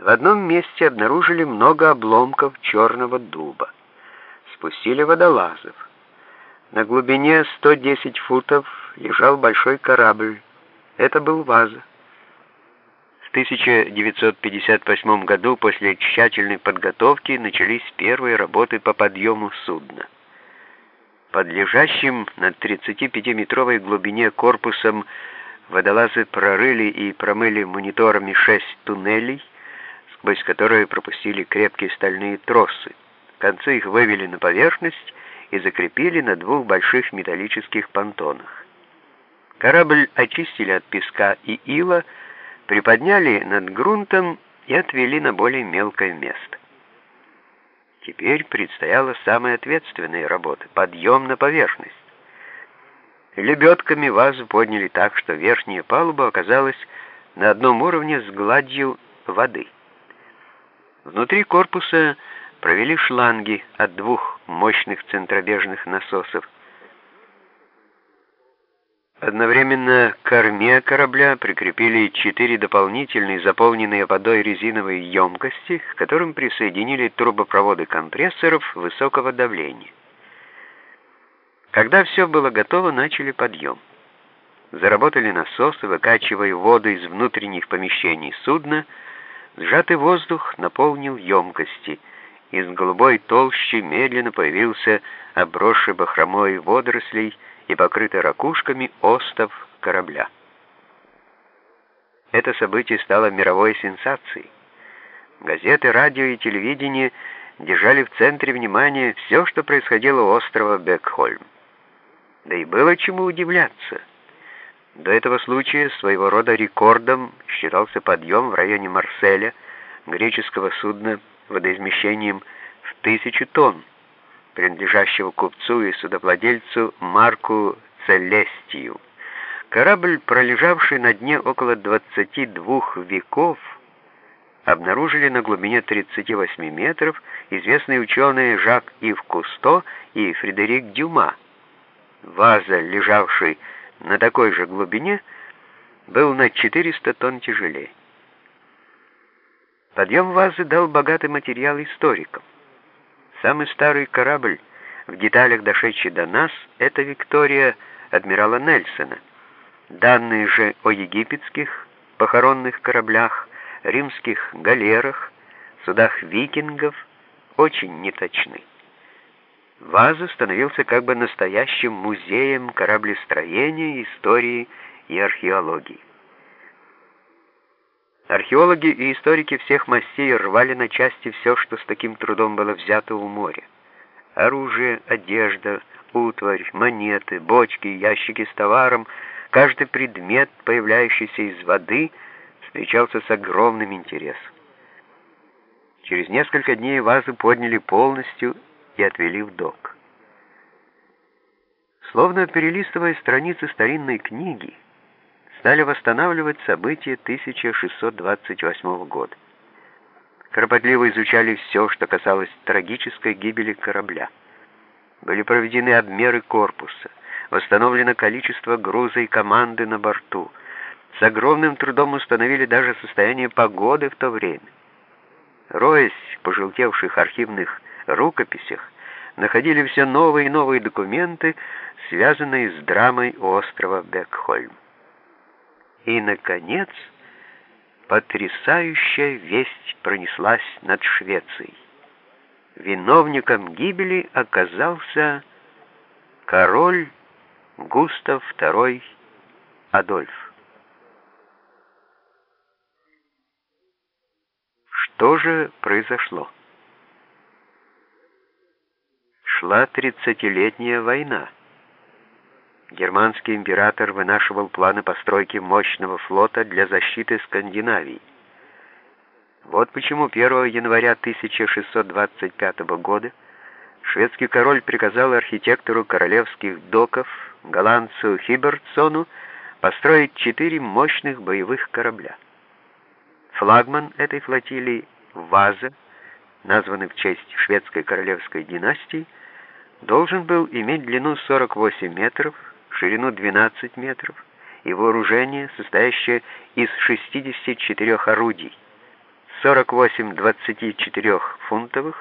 В одном месте обнаружили много обломков черного дуба. Спустили водолазов. На глубине 110 футов лежал большой корабль. Это был «Ваза». В 1958 году после тщательной подготовки начались первые работы по подъему судна. Под лежащим на 35-метровой глубине корпусом водолазы прорыли и промыли мониторами шесть туннелей, сквозь которые пропустили крепкие стальные тросы. Концы их вывели на поверхность и закрепили на двух больших металлических понтонах. Корабль очистили от песка и ила, приподняли над грунтом и отвели на более мелкое место. Теперь предстояла самая ответственная работа — подъем на поверхность. Лебедками вазу подняли так, что верхняя палуба оказалась на одном уровне с гладью воды. Внутри корпуса провели шланги от двух мощных центробежных насосов — Одновременно к корме корабля прикрепили четыре дополнительные заполненные водой резиновые емкости, к которым присоединили трубопроводы компрессоров высокого давления. Когда все было готово, начали подъем. Заработали насосы, выкачивая воду из внутренних помещений судна, сжатый воздух наполнил емкости. Из голубой толщи медленно появился обросший бахромой водорослей, и покрытый ракушками остов корабля. Это событие стало мировой сенсацией. Газеты, радио и телевидение держали в центре внимания все, что происходило у острова Бекхольм. Да и было чему удивляться. До этого случая своего рода рекордом считался подъем в районе Марселя греческого судна водоизмещением в тысячу тонн принадлежащего купцу и судовладельцу Марку Целестию. Корабль, пролежавший на дне около 22 веков, обнаружили на глубине 38 метров известные ученые Жак Ив Кусто и Фредерик Дюма. Ваза, лежавший на такой же глубине, был на 400 тонн тяжелее. Подъем вазы дал богатый материал историкам. Самый старый корабль, в деталях дошедший до нас, это «Виктория» адмирала Нельсона. Данные же о египетских похоронных кораблях, римских галерах, судах викингов очень неточны. Ваза становился как бы настоящим музеем кораблестроения, истории и археологии. Археологи и историки всех мастей рвали на части все, что с таким трудом было взято у моря. Оружие, одежда, утварь, монеты, бочки, ящики с товаром, каждый предмет, появляющийся из воды, встречался с огромным интересом. Через несколько дней вазу подняли полностью и отвели в док. Словно перелистывая страницы старинной книги, стали восстанавливать события 1628 года. Кропотливо изучали все, что касалось трагической гибели корабля. Были проведены обмеры корпуса, восстановлено количество груза и команды на борту. С огромным трудом установили даже состояние погоды в то время. Роясь в пожелтевших архивных рукописях, находили все новые и новые документы, связанные с драмой острова Бекхольм. И, наконец, потрясающая весть пронеслась над Швецией. Виновником гибели оказался король Густав II Адольф. Что же произошло? Шла тридцатилетняя война. Германский император вынашивал планы постройки мощного флота для защиты Скандинавии. Вот почему 1 января 1625 года шведский король приказал архитектору королевских доков, голландцу Хибертсону, построить четыре мощных боевых корабля. Флагман этой флотилии «Ваза», названный в честь шведской королевской династии, должен был иметь длину 48 метров, ширину 12 метров и вооружение, состоящее из 64 орудий, 48 24-фунтовых